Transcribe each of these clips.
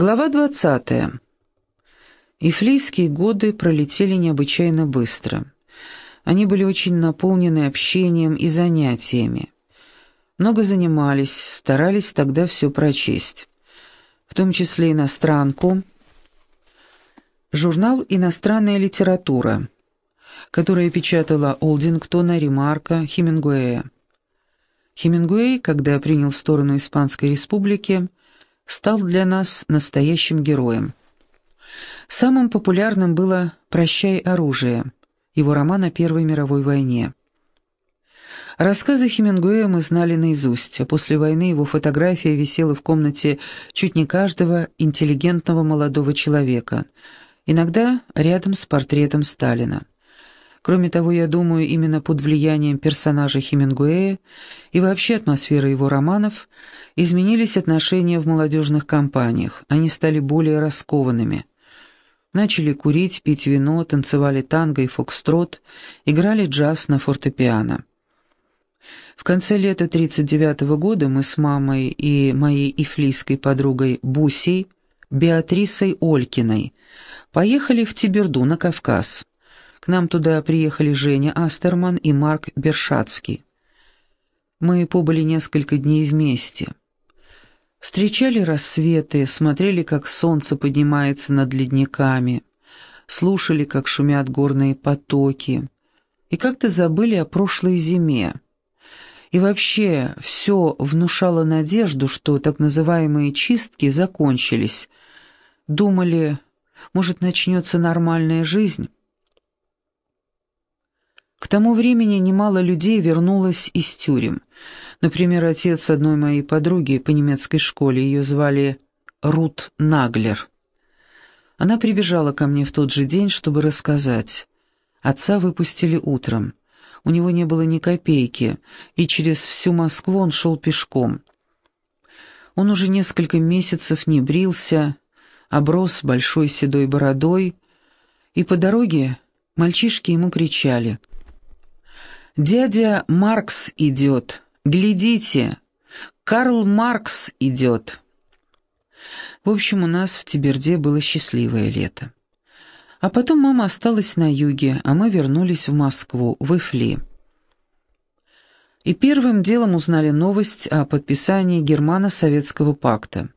Глава 20. Ифлийские годы пролетели необычайно быстро. Они были очень наполнены общением и занятиями. Много занимались, старались тогда все прочесть. В том числе иностранку, журнал «Иностранная литература», которая печатала Олдингтона, Ремарка, Хемингуэя. Хемингуэй, когда принял сторону Испанской республики, стал для нас настоящим героем. Самым популярным было «Прощай оружие», его роман о Первой мировой войне. Рассказы Хемингуэя мы знали наизусть, а после войны его фотография висела в комнате чуть не каждого интеллигентного молодого человека, иногда рядом с портретом Сталина. Кроме того, я думаю, именно под влиянием персонажа Хемингуэя и вообще атмосферы его романов изменились отношения в молодежных компаниях, они стали более раскованными. Начали курить, пить вино, танцевали танго и фокстрот, играли джаз на фортепиано. В конце лета 1939 года мы с мамой и моей ифлийской подругой Бусей, Беатрисой Олькиной, поехали в Тиберду на Кавказ. К нам туда приехали Женя Астерман и Марк Бершацкий. Мы побыли несколько дней вместе. Встречали рассветы, смотрели, как солнце поднимается над ледниками, слушали, как шумят горные потоки, и как-то забыли о прошлой зиме. И вообще все внушало надежду, что так называемые чистки закончились. Думали, может, начнется нормальная жизнь. К тому времени немало людей вернулось из тюрем. Например, отец одной моей подруги по немецкой школе, ее звали Рут Наглер. Она прибежала ко мне в тот же день, чтобы рассказать. Отца выпустили утром. У него не было ни копейки, и через всю Москву он шел пешком. Он уже несколько месяцев не брился, оброс большой седой бородой, и по дороге мальчишки ему кричали — «Дядя Маркс идет! Глядите! Карл Маркс идет!» В общем, у нас в Тиберде было счастливое лето. А потом мама осталась на юге, а мы вернулись в Москву, в Ифли. И первым делом узнали новость о подписании Германо-Советского пакта.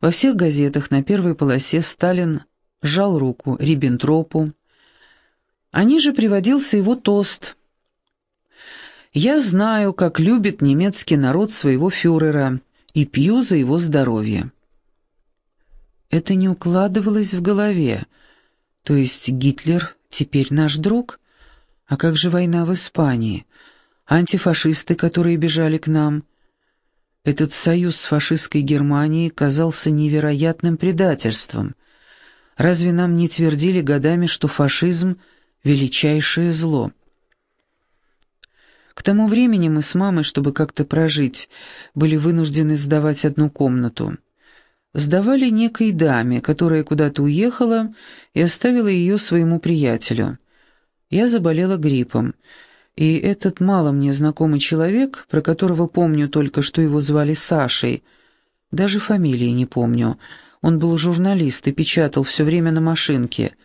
Во всех газетах на первой полосе Сталин сжал руку Риббентропу. А ниже приводился его тост – я знаю, как любит немецкий народ своего фюрера и пью за его здоровье. Это не укладывалось в голове. То есть Гитлер теперь наш друг? А как же война в Испании? Антифашисты, которые бежали к нам? Этот союз с фашистской Германией казался невероятным предательством. Разве нам не твердили годами, что фашизм — величайшее зло? К тому времени мы с мамой, чтобы как-то прожить, были вынуждены сдавать одну комнату. Сдавали некой даме, которая куда-то уехала и оставила ее своему приятелю. Я заболела гриппом, и этот мало мне знакомый человек, про которого помню только, что его звали Сашей, даже фамилии не помню, он был журналист и печатал все время на машинке.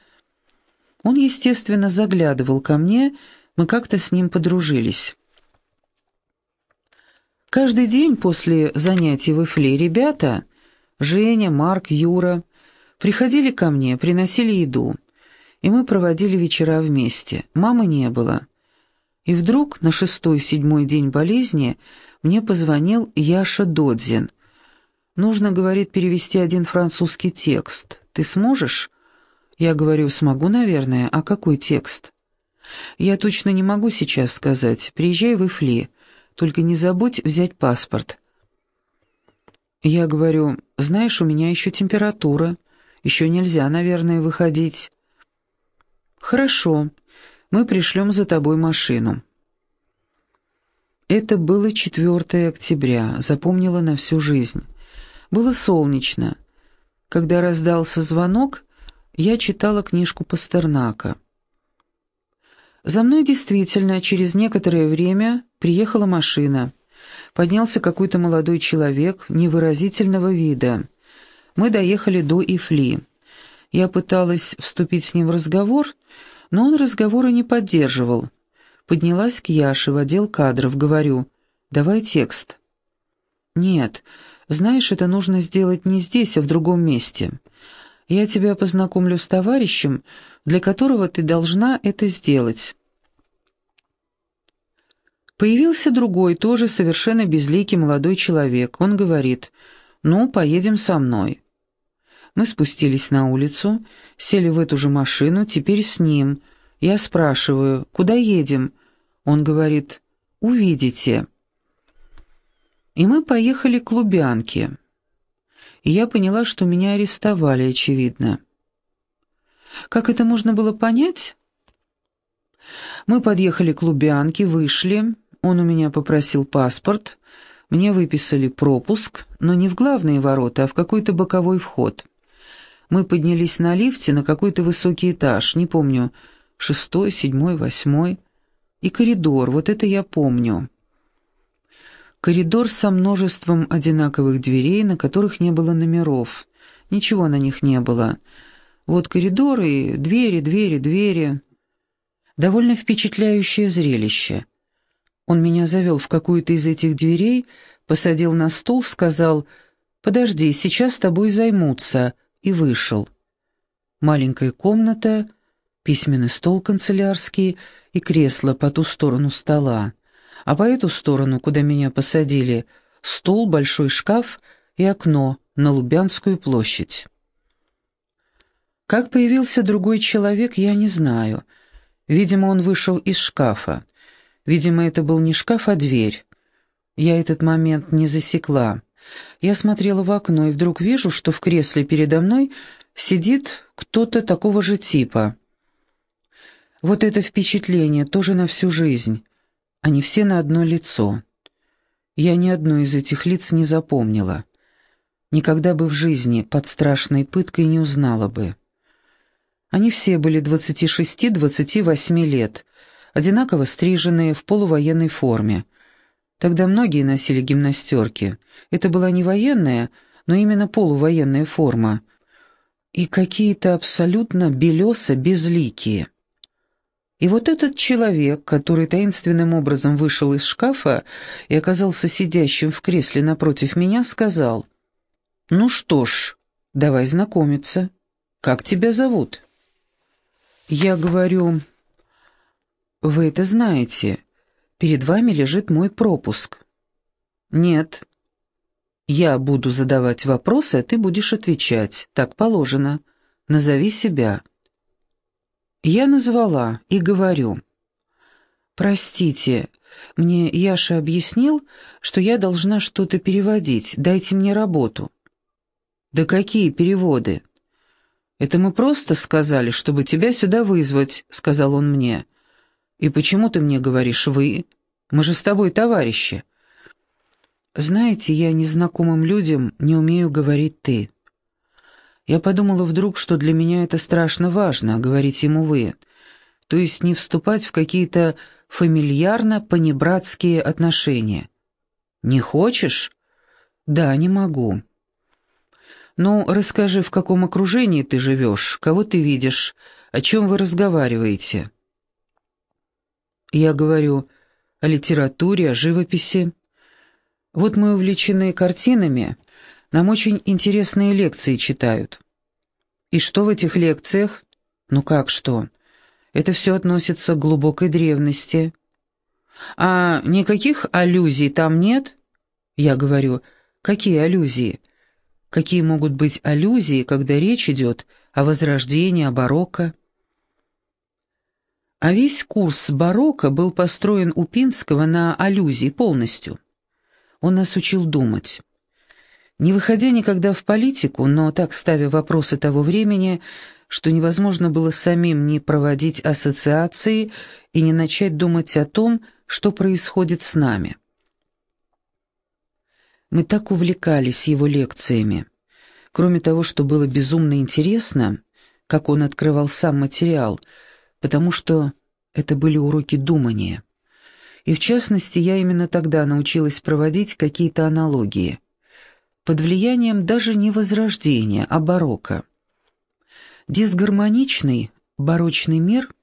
Он, естественно, заглядывал ко мне, мы как-то с ним подружились. Каждый день после занятий в Эфле ребята, Женя, Марк, Юра, приходили ко мне, приносили еду, и мы проводили вечера вместе. Мамы не было. И вдруг на шестой-седьмой день болезни мне позвонил Яша Додзин. «Нужно, — говорит, — перевести один французский текст. Ты сможешь?» Я говорю, смогу, наверное. А какой текст? Я точно не могу сейчас сказать. Приезжай в Эфли. Только не забудь взять паспорт». Я говорю, «Знаешь, у меня еще температура. Еще нельзя, наверное, выходить». «Хорошо, мы пришлем за тобой машину». Это было 4 октября, запомнила на всю жизнь. Было солнечно. Когда раздался звонок, я читала книжку Пастернака. За мной действительно через некоторое время приехала машина. Поднялся какой-то молодой человек невыразительного вида. Мы доехали до Ифли. Я пыталась вступить с ним в разговор, но он разговора не поддерживал. Поднялась к Яше в отдел кадров, говорю, давай текст. Нет, знаешь, это нужно сделать не здесь, а в другом месте. Я тебя познакомлю с товарищем, для которого ты должна это сделать. Появился другой, тоже совершенно безликий молодой человек. Он говорит, «Ну, поедем со мной». Мы спустились на улицу, сели в эту же машину, теперь с ним. Я спрашиваю, «Куда едем?» Он говорит, «Увидите». И мы поехали к Лубянке. И я поняла, что меня арестовали, очевидно. Как это можно было понять? Мы подъехали к Лубянке, вышли, он у меня попросил паспорт, мне выписали пропуск, но не в главные ворота, а в какой-то боковой вход. Мы поднялись на лифте на какой-то высокий этаж, не помню, шестой, седьмой, восьмой. И коридор, вот это я помню. Коридор со множеством одинаковых дверей, на которых не было номеров. Ничего на них не было. Вот коридор и двери, двери, двери. Довольно впечатляющее зрелище. Он меня завел в какую-то из этих дверей, посадил на стул, сказал «Подожди, сейчас тобой займутся», и вышел. Маленькая комната, письменный стол канцелярский и кресло по ту сторону стола, а по эту сторону, куда меня посадили, стол, большой шкаф и окно на Лубянскую площадь. Как появился другой человек, я не знаю. Видимо, он вышел из шкафа. Видимо, это был не шкаф, а дверь. Я этот момент не засекла. Я смотрела в окно и вдруг вижу, что в кресле передо мной сидит кто-то такого же типа. Вот это впечатление тоже на всю жизнь. Они все на одно лицо. Я ни одно из этих лиц не запомнила. Никогда бы в жизни под страшной пыткой не узнала бы. Они все были 26-28 лет, одинаково стриженные, в полувоенной форме. Тогда многие носили гимнастерки. Это была не военная, но именно полувоенная форма. И какие-то абсолютно белесо-безликие. И вот этот человек, который таинственным образом вышел из шкафа и оказался сидящим в кресле напротив меня, сказал, «Ну что ж, давай знакомиться. Как тебя зовут?» Я говорю, «Вы это знаете. Перед вами лежит мой пропуск». «Нет». «Я буду задавать вопросы, а ты будешь отвечать. Так положено. Назови себя». Я назвала и говорю. «Простите, мне Яша объяснил, что я должна что-то переводить. Дайте мне работу». «Да какие переводы?» «Это мы просто сказали, чтобы тебя сюда вызвать», — сказал он мне. «И почему ты мне говоришь «вы»? Мы же с тобой товарищи». «Знаете, я незнакомым людям не умею говорить «ты». Я подумала вдруг, что для меня это страшно важно, говорить ему «вы», то есть не вступать в какие-то фамильярно-понебратские отношения. «Не хочешь?» «Да, не могу». «Ну, расскажи, в каком окружении ты живешь, кого ты видишь, о чем вы разговариваете?» Я говорю о литературе, о живописи. Вот мы увлечены картинами, нам очень интересные лекции читают. И что в этих лекциях? Ну как что? Это все относится к глубокой древности. А никаких аллюзий там нет? Я говорю, какие аллюзии? Какие могут быть аллюзии, когда речь идет о возрождении, о барокко? А весь курс барокко был построен у Пинского на аллюзии полностью. Он нас учил думать. Не выходя никогда в политику, но так ставя вопросы того времени, что невозможно было самим не проводить ассоциации и не начать думать о том, что происходит с нами. Мы так увлекались его лекциями. Кроме того, что было безумно интересно, как он открывал сам материал – потому что это были уроки думания. И в частности, я именно тогда научилась проводить какие-то аналогии. под влиянием даже не Возрождения, а барокко. Дисгармоничный, барочный мир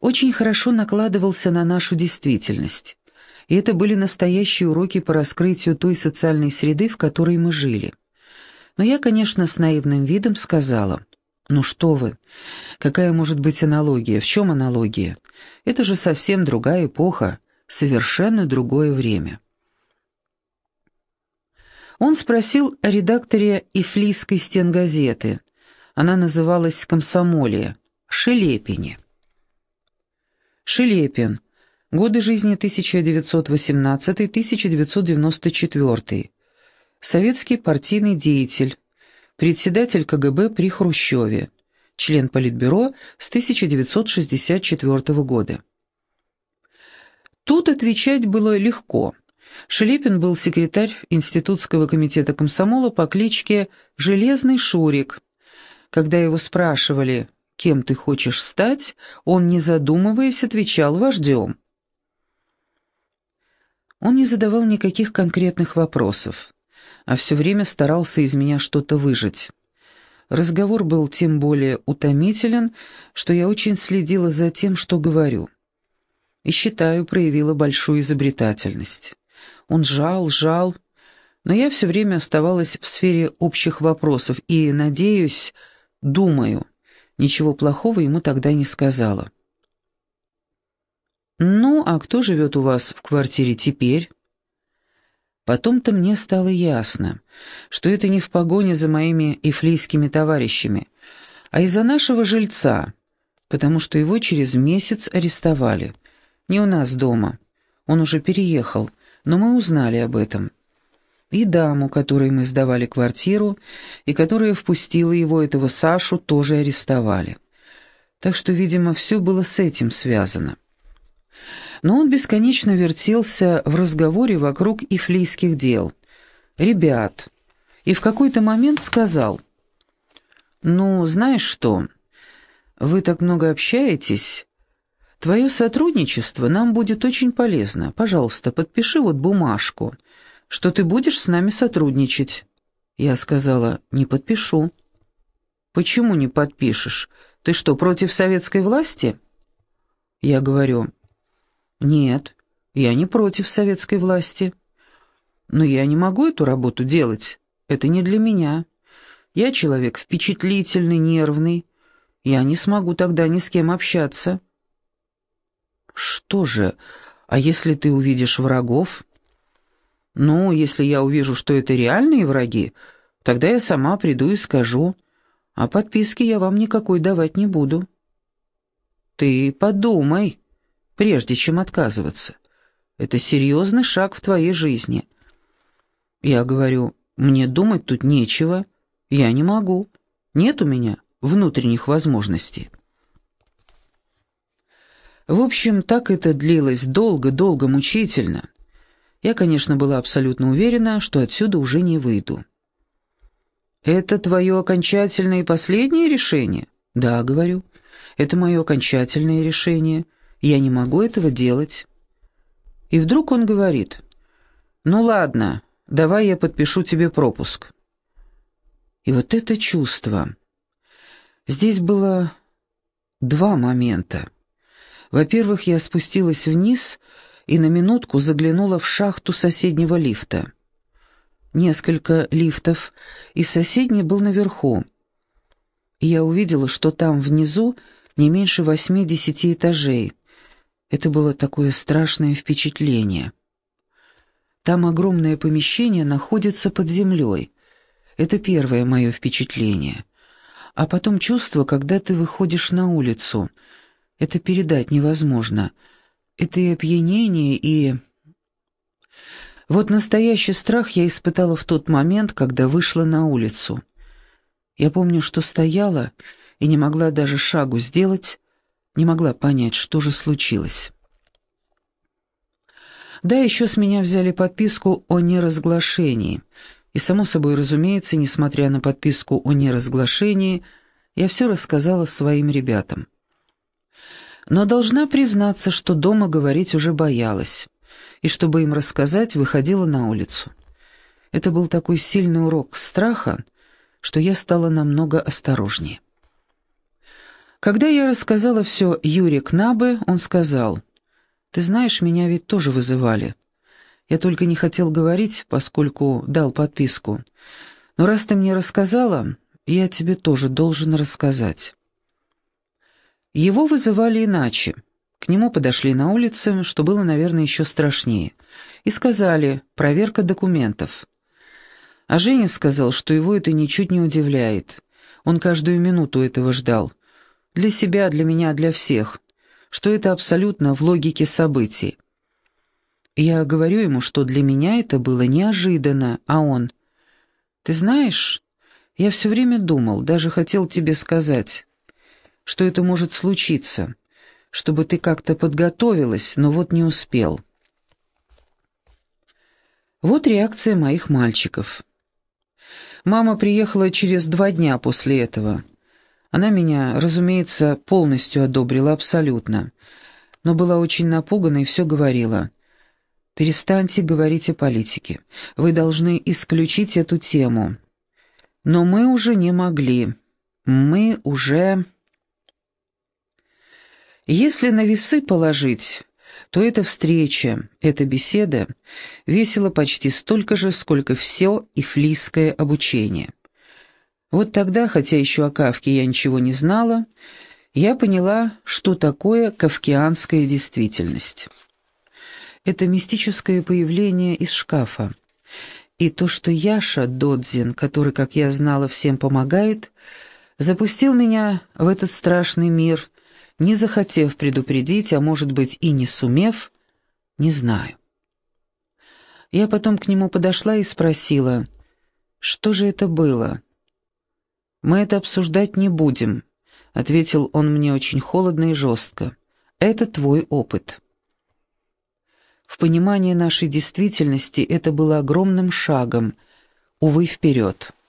очень хорошо накладывался на нашу действительность, и это были настоящие уроки по раскрытию той социальной среды, в которой мы жили. Но я, конечно, с наивным видом сказала, «Ну что вы, какая может быть аналогия? В чем аналогия? Это же совсем другая эпоха, совершенно другое время». Он спросил о редакторе Ифлийской стенгазеты. Она называлась «Комсомолия», Шелепине. Шелепин. Годы жизни 1918-1994. Советский партийный деятель. Председатель КГБ при Хрущеве. Член Политбюро с 1964 года. Тут отвечать было легко. Шелепин был секретарь Институтского комитета комсомола по кличке «Железный Шурик». Когда его спрашивали, кем ты хочешь стать, он, не задумываясь, отвечал «вождем». Он не задавал никаких конкретных вопросов, а все время старался из меня что-то выжать. Разговор был тем более утомителен, что я очень следила за тем, что говорю. И, считаю, проявила большую изобретательность. Он жал, жал, но я все время оставалась в сфере общих вопросов и, надеюсь, думаю, ничего плохого ему тогда не сказала. «Ну, а кто живет у вас в квартире теперь?» Потом-то мне стало ясно, что это не в погоне за моими эфлийскими товарищами, а из-за нашего жильца, потому что его через месяц арестовали. Не у нас дома. Он уже переехал, но мы узнали об этом. И даму, которой мы сдавали квартиру, и которая впустила его, этого Сашу, тоже арестовали. Так что, видимо, все было с этим связано. Но он бесконечно вертелся в разговоре вокруг ифлийских дел. «Ребят», и в какой-то момент сказал, «Ну, знаешь что, вы так много общаетесь, Твое сотрудничество нам будет очень полезно. Пожалуйста, подпиши вот бумажку, что ты будешь с нами сотрудничать». Я сказала, «Не подпишу». «Почему не подпишешь? Ты что, против советской власти?» Я говорю, «Нет, я не против советской власти. Но я не могу эту работу делать. Это не для меня. Я человек впечатлительный, нервный. Я не смогу тогда ни с кем общаться». «Что же, а если ты увидишь врагов?» «Ну, если я увижу, что это реальные враги, тогда я сама приду и скажу, а подписки я вам никакой давать не буду». «Ты подумай, прежде чем отказываться. Это серьезный шаг в твоей жизни». Я говорю, «Мне думать тут нечего, я не могу, нет у меня внутренних возможностей». В общем, так это длилось долго-долго, мучительно. Я, конечно, была абсолютно уверена, что отсюда уже не выйду. «Это твое окончательное и последнее решение?» «Да», — говорю. «Это мое окончательное решение. Я не могу этого делать». И вдруг он говорит. «Ну ладно, давай я подпишу тебе пропуск». И вот это чувство. Здесь было два момента. Во-первых, я спустилась вниз и на минутку заглянула в шахту соседнего лифта. Несколько лифтов, и соседний был наверху. И я увидела, что там внизу не меньше восьми-десяти этажей. Это было такое страшное впечатление. Там огромное помещение находится под землей. Это первое мое впечатление. А потом чувство, когда ты выходишь на улицу — это передать невозможно. Это и опьянение, и... Вот настоящий страх я испытала в тот момент, когда вышла на улицу. Я помню, что стояла и не могла даже шагу сделать, не могла понять, что же случилось. Да, еще с меня взяли подписку о неразглашении. И, само собой разумеется, несмотря на подписку о неразглашении, я все рассказала своим ребятам но должна признаться, что дома говорить уже боялась, и чтобы им рассказать, выходила на улицу. Это был такой сильный урок страха, что я стала намного осторожнее. Когда я рассказала все Юре Кнабе, он сказал, «Ты знаешь, меня ведь тоже вызывали. Я только не хотел говорить, поскольку дал подписку. Но раз ты мне рассказала, я тебе тоже должен рассказать». Его вызывали иначе. К нему подошли на улице, что было, наверное, еще страшнее, и сказали «проверка документов». А Женя сказал, что его это ничуть не удивляет. Он каждую минуту этого ждал. Для себя, для меня, для всех. Что это абсолютно в логике событий. Я говорю ему, что для меня это было неожиданно, а он... «Ты знаешь, я все время думал, даже хотел тебе сказать, что это может случиться, чтобы ты как-то подготовилась, но вот не успел». Вот реакция моих мальчиков. Мама приехала через два дня после этого. Она меня, разумеется, полностью одобрила, абсолютно. Но была очень напугана и все говорила. «Перестаньте говорить о политике. Вы должны исключить эту тему». Но мы уже не могли. Мы уже... Если на весы положить, то эта встреча, эта беседа весила почти столько же, сколько все ифлийское обучение. Вот тогда, хотя еще о Кавке я ничего не знала, я поняла, что такое кавкианская действительность. Это мистическое появление из шкафа. И то, что Яша Додзин, который, как я знала, всем помогает, запустил меня в этот страшный мир – не захотев предупредить, а может быть и не сумев, не знаю. Я потом к нему подошла и спросила, что же это было? «Мы это обсуждать не будем», — ответил он мне очень холодно и жестко. «Это твой опыт». В понимании нашей действительности это было огромным шагом, увы, вперед.